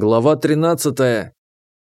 Глава 13.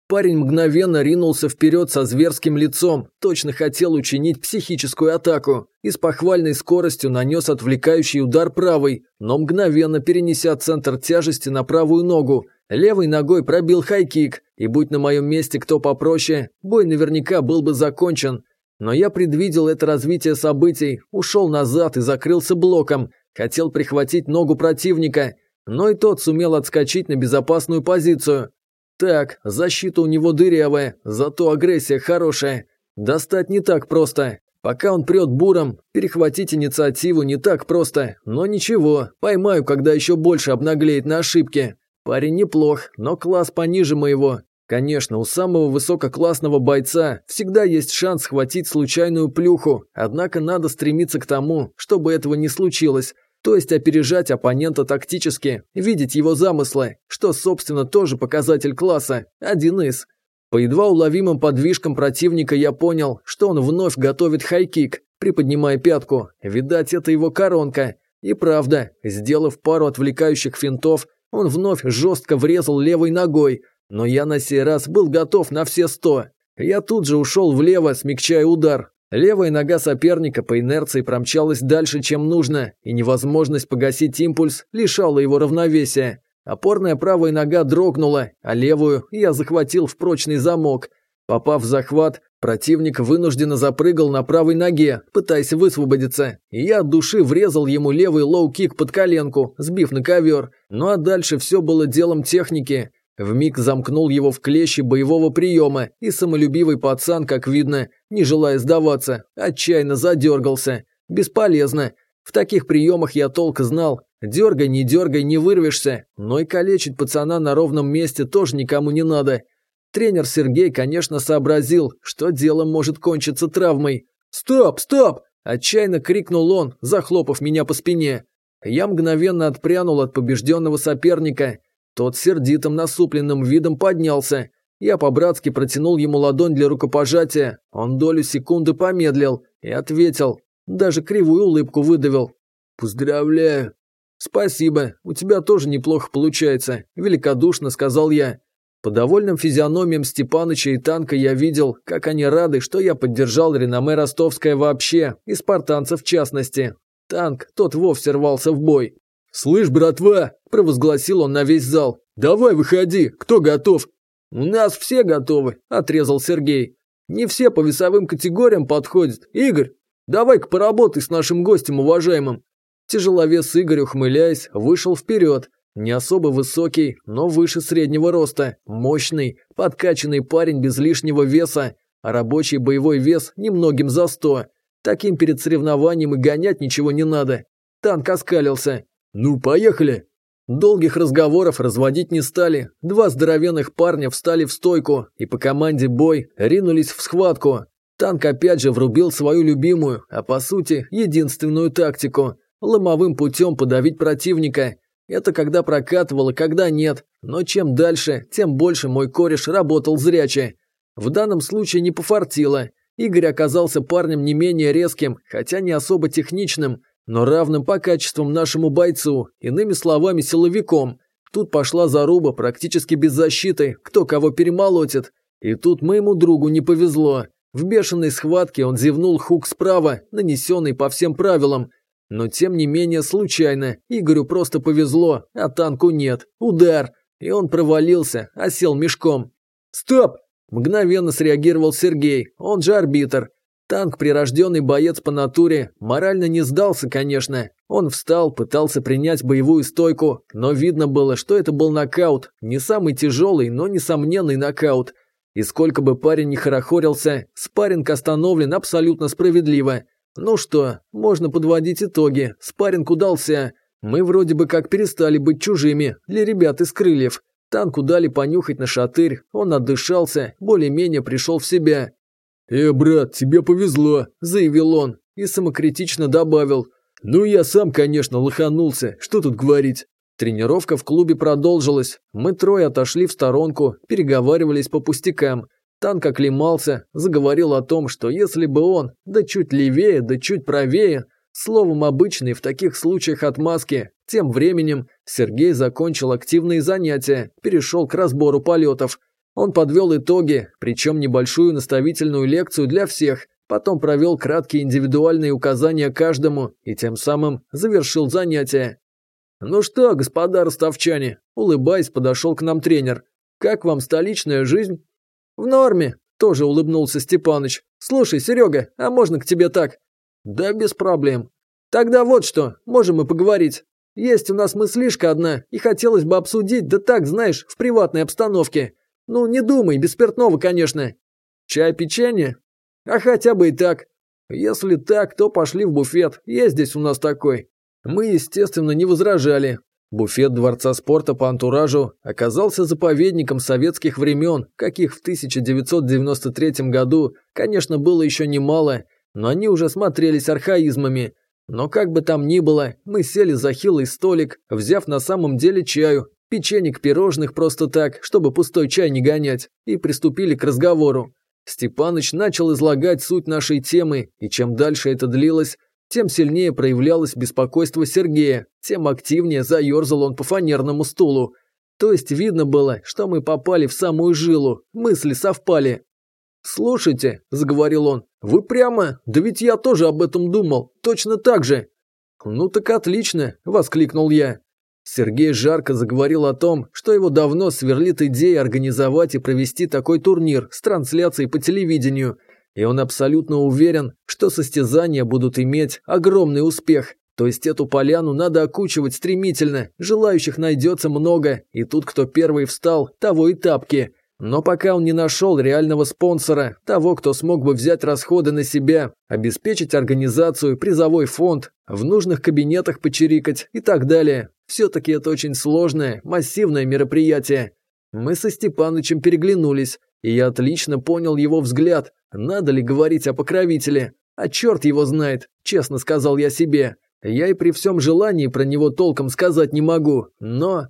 Парень мгновенно ринулся вперед со зверским лицом, точно хотел учинить психическую атаку и с похвальной скоростью нанес отвлекающий удар правой, но мгновенно перенеся центр тяжести на правую ногу. Левой ногой пробил хайкик, и будь на моем месте кто попроще, бой наверняка был бы закончен. Но я предвидел это развитие событий, ушел назад и закрылся блоком, хотел прихватить ногу противника – но и тот сумел отскочить на безопасную позицию. Так, защита у него дырявая, зато агрессия хорошая. Достать не так просто. Пока он прет буром, перехватить инициативу не так просто, но ничего, поймаю, когда еще больше обнаглеет на ошибки. Парень неплох, но класс пониже моего. Конечно, у самого высококлассного бойца всегда есть шанс схватить случайную плюху, однако надо стремиться к тому, чтобы этого не случилось, то есть опережать оппонента тактически, видеть его замыслы, что, собственно, тоже показатель класса, один из. По едва уловимым подвижкам противника я понял, что он вновь готовит хайкик, приподнимая пятку, видать, это его коронка. И правда, сделав пару отвлекающих финтов, он вновь жестко врезал левой ногой, но я на сей раз был готов на все сто. Я тут же ушел влево, смягчая удар, Левая нога соперника по инерции промчалась дальше, чем нужно, и невозможность погасить импульс лишала его равновесия. Опорная правая нога дрогнула, а левую я захватил в прочный замок. Попав в захват, противник вынужденно запрыгал на правой ноге, пытаясь высвободиться. И я от души врезал ему левый лоу-кик под коленку, сбив на ковер. Ну а дальше все было делом техники. Вмиг замкнул его в клещи боевого приема, и самолюбивый пацан, как видно, не желая сдаваться, отчаянно задергался. Бесполезно. В таких приемах я толк знал. Дергай, не дергай, не вырвешься. Но и калечить пацана на ровном месте тоже никому не надо. Тренер Сергей, конечно, сообразил, что дело может кончиться травмой. «Стоп, стоп!» – отчаянно крикнул он, захлопав меня по спине. Я мгновенно отпрянул от побежденного соперника – тот сердитым насупленным видом поднялся. Я по-братски протянул ему ладонь для рукопожатия. Он долю секунды помедлил и ответил. Даже кривую улыбку выдавил. «Поздравляю». «Спасибо, у тебя тоже неплохо получается», – великодушно сказал я. По довольным физиономиям Степаныча и Танка я видел, как они рады, что я поддержал реноме Ростовское вообще, и спартанцев в частности. Танк, тот вовсе рвался в бой. «Слышь, братва!» – провозгласил он на весь зал. «Давай, выходи! Кто готов?» «У нас все готовы!» – отрезал Сергей. «Не все по весовым категориям подходят. Игорь, давай-ка поработай с нашим гостем уважаемым!» Тяжеловес Игорь, ухмыляясь, вышел вперед. Не особо высокий, но выше среднего роста, мощный, подкачанный парень без лишнего веса, а рабочий боевой вес немногим за сто. Таким перед соревнованием и гонять ничего не надо. Танк оскалился. «Ну, поехали!» Долгих разговоров разводить не стали. Два здоровенных парня встали в стойку и по команде «Бой» ринулись в схватку. Танк опять же врубил свою любимую, а по сути, единственную тактику – ломовым путем подавить противника. Это когда прокатывало, когда нет. Но чем дальше, тем больше мой кореш работал зряче. В данном случае не пофартило. Игорь оказался парнем не менее резким, хотя не особо техничным – но равным по качествам нашему бойцу, иными словами, силовиком. Тут пошла заруба практически без защиты, кто кого перемолотит. И тут моему другу не повезло. В бешеной схватке он зевнул хук справа, нанесенный по всем правилам. Но тем не менее случайно, Игорю просто повезло, а танку нет. Удар! И он провалился, осел мешком. «Стоп!» – мгновенно среагировал Сергей, он же арбитр. Танк, прирожденный боец по натуре, морально не сдался, конечно. Он встал, пытался принять боевую стойку, но видно было, что это был нокаут. Не самый тяжелый, но несомненный нокаут. И сколько бы парень ни хорохорился, спарринг остановлен абсолютно справедливо. Ну что, можно подводить итоги, спарринг удался. Мы вроде бы как перестали быть чужими для ребят из крыльев. Танку дали понюхать на шатырь, он отдышался, более-менее пришел в себя. «Э, брат, тебе повезло», – заявил он и самокритично добавил. «Ну, я сам, конечно, лоханулся, что тут говорить». Тренировка в клубе продолжилась. Мы трое отошли в сторонку, переговаривались по пустякам. Танк оклемался, заговорил о том, что если бы он, да чуть левее, да чуть правее, словом обычный в таких случаях отмазки, тем временем Сергей закончил активные занятия, перешел к разбору полетов. Он подвел итоги, причем небольшую наставительную лекцию для всех, потом провел краткие индивидуальные указания каждому и тем самым завершил занятие. «Ну что, господа ростовчане?» – улыбаясь, подошел к нам тренер. «Как вам столичная жизнь?» «В норме», – тоже улыбнулся Степаныч. «Слушай, Серега, а можно к тебе так?» «Да без проблем». «Тогда вот что, можем и поговорить. Есть у нас мыслишка одна, и хотелось бы обсудить, да так, знаешь, в приватной обстановке. Ну, не думай, без спиртного, конечно. Чай, печенье? А хотя бы и так. Если так, то пошли в буфет. Есть здесь у нас такой. Мы, естественно, не возражали. Буфет Дворца спорта по антуражу оказался заповедником советских времен, каких в 1993 году, конечно, было еще немало, но они уже смотрелись архаизмами. Но как бы там ни было, мы сели за хилый столик, взяв на самом деле чаю, печенек пирожных просто так, чтобы пустой чай не гонять, и приступили к разговору. Степаныч начал излагать суть нашей темы, и чем дальше это длилось, тем сильнее проявлялось беспокойство Сергея, тем активнее заерзал он по фанерному стулу. То есть видно было, что мы попали в самую жилу, мысли совпали. «Слушайте», – заговорил он, – «вы прямо? Да ведь я тоже об этом думал, точно так же». «Ну так отлично», – воскликнул я. Сергей жарко заговорил о том, что его давно сверлит идея организовать и провести такой турнир с трансляцией по телевидению, и он абсолютно уверен, что состязания будут иметь огромный успех. То есть эту поляну надо окучивать стремительно, желающих найдется много, и тут кто первый встал, того и тапки. Но пока он не нашел реального спонсора, того, кто смог бы взять расходы на себя, обеспечить организацию, призовой фонд, в нужных кабинетах почирикать и так далее, все-таки это очень сложное, массивное мероприятие. Мы со Степанычем переглянулись, и я отлично понял его взгляд. Надо ли говорить о покровителе? А черт его знает, честно сказал я себе. Я и при всем желании про него толком сказать не могу, но...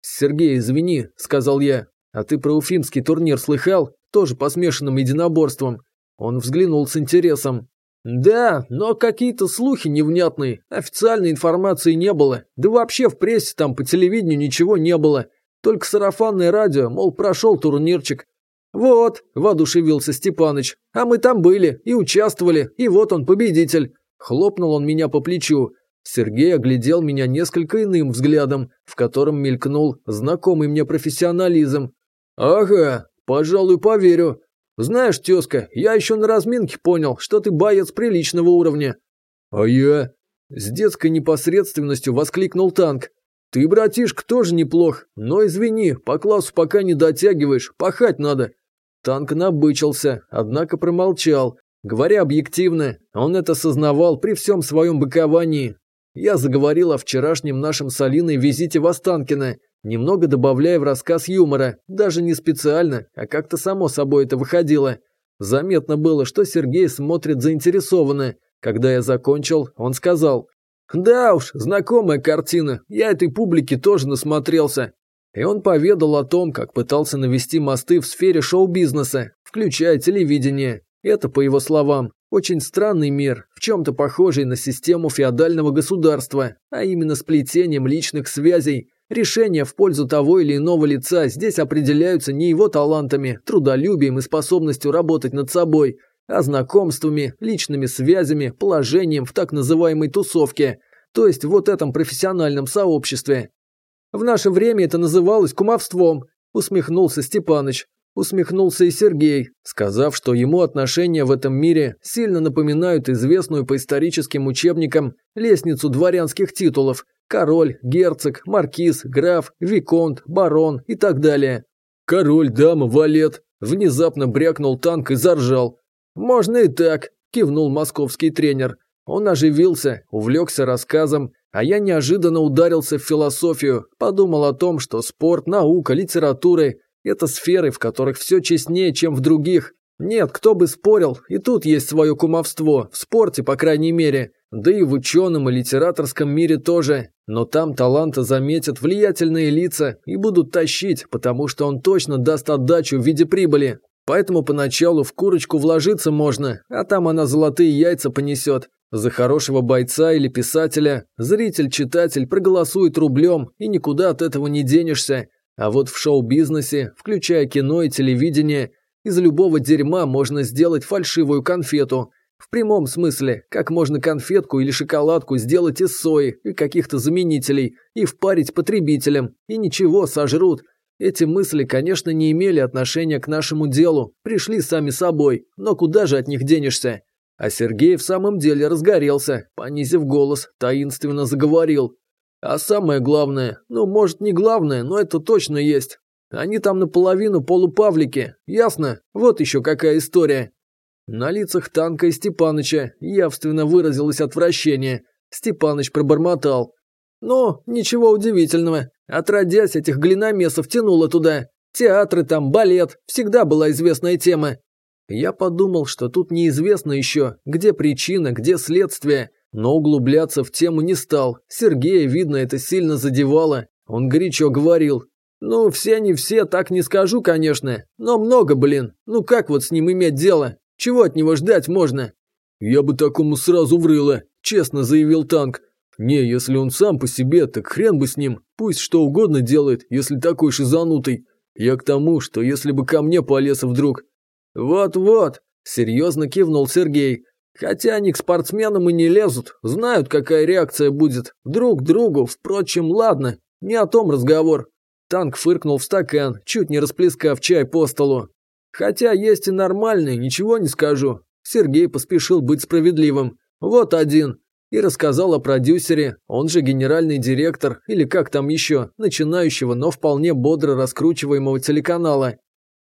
«Сергей, извини», — сказал я, а ты про уфимский турнир слыхал? Тоже по смешанным единоборствам. Он взглянул с интересом. Да, но какие-то слухи невнятные. Официальной информации не было. Да вообще в прессе там по телевидению ничего не было. Только сарафанное радио, мол, прошел турнирчик. «Вот», – воодушевился Степаныч, – «а мы там были и участвовали, и вот он, победитель». Хлопнул он меня по плечу. Сергей оглядел меня несколько иным взглядом, в котором мелькнул знакомый мне профессионализм. «Ага, пожалуй, поверю. Знаешь, тезка, я еще на разминке понял, что ты боец приличного уровня». «А я?» С детской непосредственностью воскликнул танк. «Ты, братишка, тоже неплох, но извини, по классу пока не дотягиваешь, пахать надо». Танк набычился, однако промолчал. Говоря объективно, он это сознавал при всем своем быковании, я заговорил о вчерашнем нашем с Алиной визите в Останкино, немного добавляя в рассказ юмора, даже не специально, а как-то само собой это выходило. Заметно было, что Сергей смотрит заинтересованно. Когда я закончил, он сказал, «Да уж, знакомая картина, я этой публике тоже насмотрелся». И он поведал о том, как пытался навести мосты в сфере шоу-бизнеса, включая телевидение. Это, по его словам, очень странный мир, в чем-то похожий на систему феодального государства, а именно сплетением личных связей. Решения в пользу того или иного лица здесь определяются не его талантами, трудолюбием и способностью работать над собой, а знакомствами, личными связями, положением в так называемой тусовке, то есть вот этом профессиональном сообществе. В наше время это называлось кумовством, усмехнулся Степаныч, усмехнулся и Сергей, сказав, что ему отношения в этом мире сильно напоминают известную по историческим учебникам лестницу дворянских титулов – король, герцог, маркиз, граф, виконт, барон и так далее. «Король, дама, валет!» – внезапно брякнул танк и заржал. «Можно и так», – кивнул московский тренер. Он оживился, увлекся рассказом, а я неожиданно ударился в философию, подумал о том, что спорт, наука, литература. Это сферы, в которых все честнее, чем в других. Нет, кто бы спорил, и тут есть свое кумовство, в спорте, по крайней мере, да и в ученом и литераторском мире тоже. Но там таланта заметят влиятельные лица и будут тащить, потому что он точно даст отдачу в виде прибыли. Поэтому поначалу в курочку вложиться можно, а там она золотые яйца понесет. За хорошего бойца или писателя зритель-читатель проголосует рублем, и никуда от этого не денешься. А вот в шоу-бизнесе, включая кино и телевидение, из любого дерьма можно сделать фальшивую конфету. В прямом смысле, как можно конфетку или шоколадку сделать из сои и каких-то заменителей и впарить потребителям, и ничего сожрут. Эти мысли, конечно, не имели отношения к нашему делу, пришли сами собой, но куда же от них денешься? А Сергей в самом деле разгорелся, понизив голос, таинственно заговорил. А самое главное, ну, может, не главное, но это точно есть. Они там наполовину полупавлики, ясно? Вот еще какая история. На лицах Танка и Степаныча явственно выразилось отвращение. Степаныч пробормотал. Но ничего удивительного. Отродясь, этих глиномесов тянуло туда. Театры там, балет, всегда была известная тема. Я подумал, что тут неизвестно еще, где причина, где следствие. Но углубляться в тему не стал. Сергея, видно, это сильно задевало. Он горячо говорил. «Ну, все не все, так не скажу, конечно. Но много, блин. Ну как вот с ним иметь дело? Чего от него ждать можно?» «Я бы такому сразу врыла», – честно заявил танк. «Не, если он сам по себе, так хрен бы с ним. Пусть что угодно делает, если такой шизанутый. Я к тому, что если бы ко мне полез вдруг». «Вот-вот», – серьезно кивнул Сергей. Хотя они к спортсменам и не лезут, знают, какая реакция будет. Друг другу, впрочем, ладно, не о том разговор. Танк фыркнул в стакан, чуть не расплескав чай по столу. Хотя есть и нормальные, ничего не скажу. Сергей поспешил быть справедливым. Вот один. И рассказал о продюсере, он же генеральный директор, или как там еще, начинающего, но вполне бодро раскручиваемого телеканала.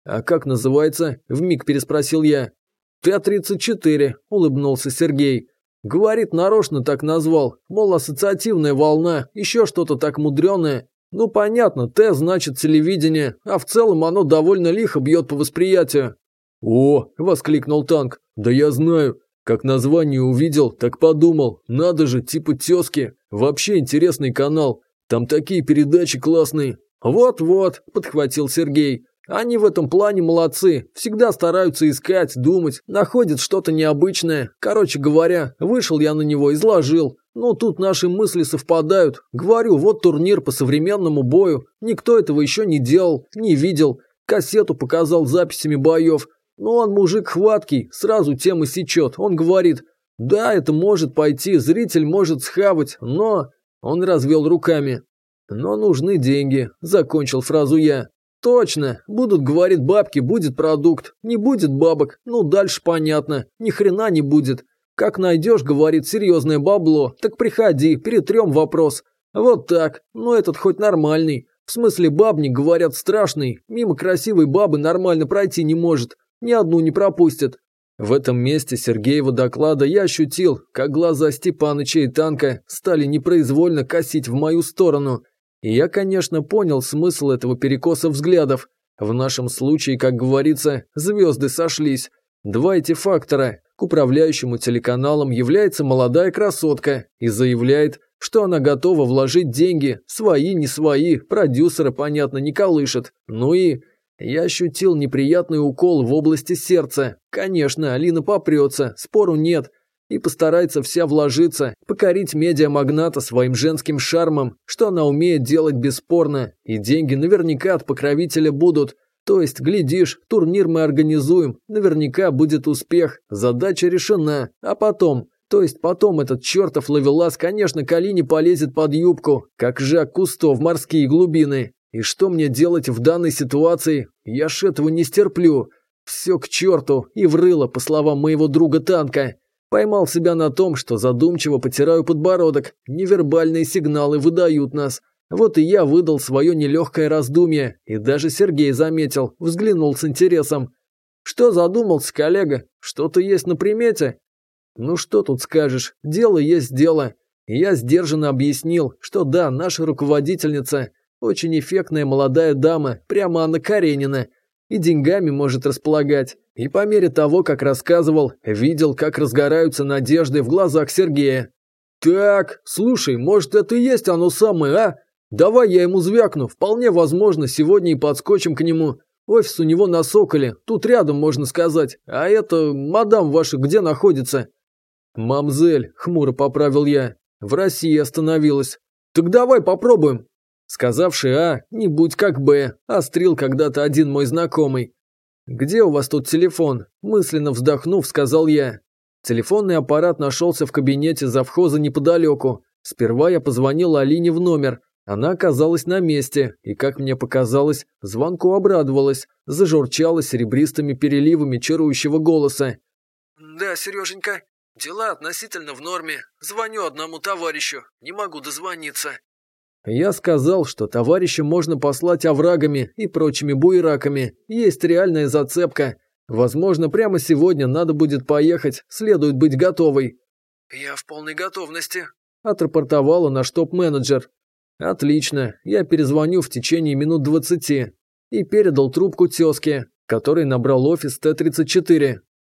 «А как называется?» – вмиг переспросил я. «Т-34», – улыбнулся Сергей. «Говорит, нарочно так назвал, мол, ассоциативная волна, еще что-то так мудреное. Ну, понятно, Т значит телевидение, а в целом оно довольно лихо бьет по восприятию». «О!» – воскликнул танк. «Да я знаю. Как название увидел, так подумал. Надо же, типа тезки. Вообще интересный канал. Там такие передачи классные». «Вот-вот», – подхватил Сергей. Они в этом плане молодцы, всегда стараются искать, думать, находят что-то необычное. Короче говоря, вышел я на него, изложил. Но тут наши мысли совпадают. Говорю, вот турнир по современному бою. Никто этого еще не делал, не видел. Кассету показал записями боев. Но он мужик хваткий, сразу темы сечет. Он говорит, да, это может пойти, зритель может схавать, но... Он развел руками. Но нужны деньги, закончил фразу я. Точно. Будут, говорит бабки, будет продукт. Не будет бабок. Ну, дальше понятно. Ни хрена не будет. Как найдешь, говорит, серьезное бабло, так приходи, перетрем вопрос. Вот так. Но этот хоть нормальный. В смысле, бабник, говорят, страшный. Мимо красивой бабы нормально пройти не может. Ни одну не пропустят. В этом месте Сергеева доклада я ощутил, как глаза Степаныча и танка стали непроизвольно косить в мою сторону – и я, конечно, понял смысл этого перекоса взглядов. В нашем случае, как говорится, звезды сошлись. Два эти фактора. К управляющему телеканалам является молодая красотка и заявляет, что она готова вложить деньги, свои, не свои, продюсеры, понятно, не колышет. Ну и... Я ощутил неприятный укол в области сердца. Конечно, Алина попрется, спору нет, и постарается вся вложиться, покорить медиамагната своим женским шармом, что она умеет делать бесспорно, и деньги наверняка от покровителя будут. То есть, глядишь, турнир мы организуем, наверняка будет успех, задача решена, а потом... То есть потом этот чертов ловелас, конечно, Калине полезет под юбку, как Жак Кусто в морские глубины. И что мне делать в данной ситуации? Я ж этого не стерплю. Все к черту и врыло, по словам моего друга Танка. Поймал себя на том, что задумчиво потираю подбородок, невербальные сигналы выдают нас. Вот и я выдал свое нелегкое раздумье, и даже Сергей заметил, взглянул с интересом. «Что задумался, коллега? Что-то есть на примете?» «Ну что тут скажешь, дело есть дело». Я сдержанно объяснил, что да, наша руководительница – очень эффектная молодая дама, прямо Анна Каренина, и деньгами может располагать. И по мере того, как рассказывал, видел, как разгораются надежды в глазах Сергея. «Так, слушай, может, это и есть оно самое, а? Давай я ему звякну, вполне возможно, сегодня и подскочим к нему. Офис у него на Соколе, тут рядом, можно сказать. А это, мадам ваша, где находится?» «Мамзель», — хмуро поправил я, — «в России остановилась». «Так давай попробуем». Сказавший «А», не будь как «Б», острил когда-то один мой знакомый. «Где у вас тут телефон?» – мысленно вздохнув, сказал я. Телефонный аппарат нашелся в кабинете завхоза неподалеку. Сперва я позвонил Алине в номер. Она оказалась на месте, и, как мне показалось, звонку обрадовалась, зажурчала серебристыми переливами чарующего голоса. «Да, Сереженька, дела относительно в норме. Звоню одному товарищу, не могу дозвониться». Я сказал, что товарища можно послать оврагами и прочими буераками, есть реальная зацепка. Возможно, прямо сегодня надо будет поехать, следует быть готовой». «Я в полной готовности», – отрапортовала наш топ-менеджер. «Отлично, я перезвоню в течение минут двадцати». И передал трубку тезке, который набрал офис Т-34.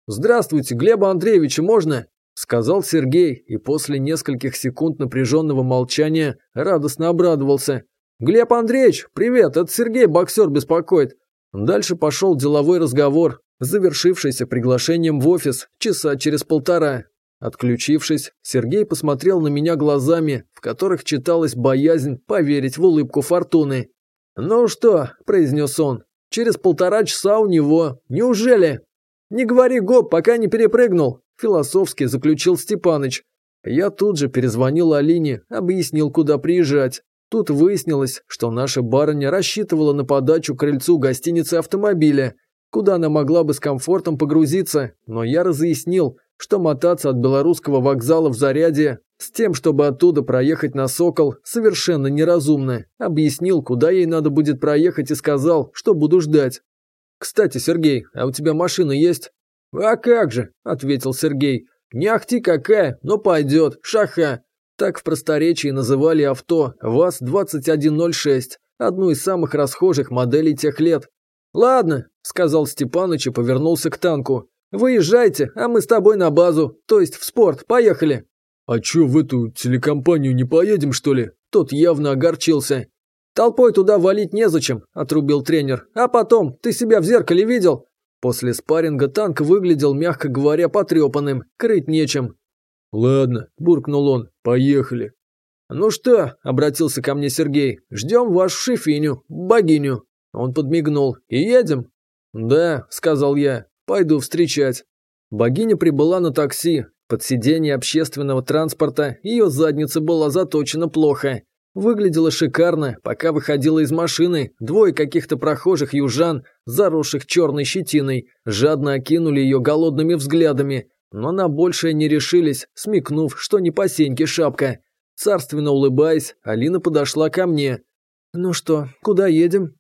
«Здравствуйте, Глеба Андреевича можно?» Сказал Сергей и после нескольких секунд напряженного молчания радостно обрадовался. «Глеб Андреевич, привет, это Сергей, боксер, беспокоит». Дальше пошел деловой разговор, завершившийся приглашением в офис часа через полтора. Отключившись, Сергей посмотрел на меня глазами, в которых читалась боязнь поверить в улыбку Фортуны. «Ну что», – произнес он, – «через полтора часа у него. Неужели?» «Не говори гоп, пока не перепрыгнул», – философски заключил Степаныч. Я тут же перезвонил Алине, объяснил, куда приезжать. Тут выяснилось, что наша барыня рассчитывала на подачу крыльцу гостиницы автомобиля, куда она могла бы с комфортом погрузиться, но я разъяснил, что мотаться от белорусского вокзала в Зарядье с тем, чтобы оттуда проехать на Сокол, совершенно неразумно. Объяснил, куда ей надо будет проехать и сказал, что буду ждать. «Кстати, Сергей, а у тебя машина есть?» «А как же», – ответил Сергей. «Не ахти какая, но пойдет, шаха». Так в просторечии называли авто ВАЗ-2106, одну из самых расхожих моделей тех лет. «Ладно», – сказал Степаныч и повернулся к танку. «Выезжайте, а мы с тобой на базу, то есть в спорт, поехали». «А чё, в эту телекомпанию не поедем, что ли?» Тот явно огорчился. «Толпой туда валить незачем», – отрубил тренер. «А потом, ты себя в зеркале видел? После спарринга танк выглядел, мягко говоря, потрепанным, крыть нечем. «Ладно», – буркнул он, – «поехали». «Ну что?» – обратился ко мне Сергей. «Ждем вашу шифиню, богиню». Он подмигнул. «И едем?» «Да», – сказал я, – «пойду встречать». Богиня прибыла на такси. Под сиденье общественного транспорта ее задница была заточена плохо. Выглядела шикарно, пока выходила из машины, двое каких-то прохожих южан, заросших черной щетиной, жадно окинули ее голодными взглядами, но на большее не решились, смекнув, что не по сеньке шапка. Царственно улыбаясь, Алина подошла ко мне. «Ну что, куда едем?»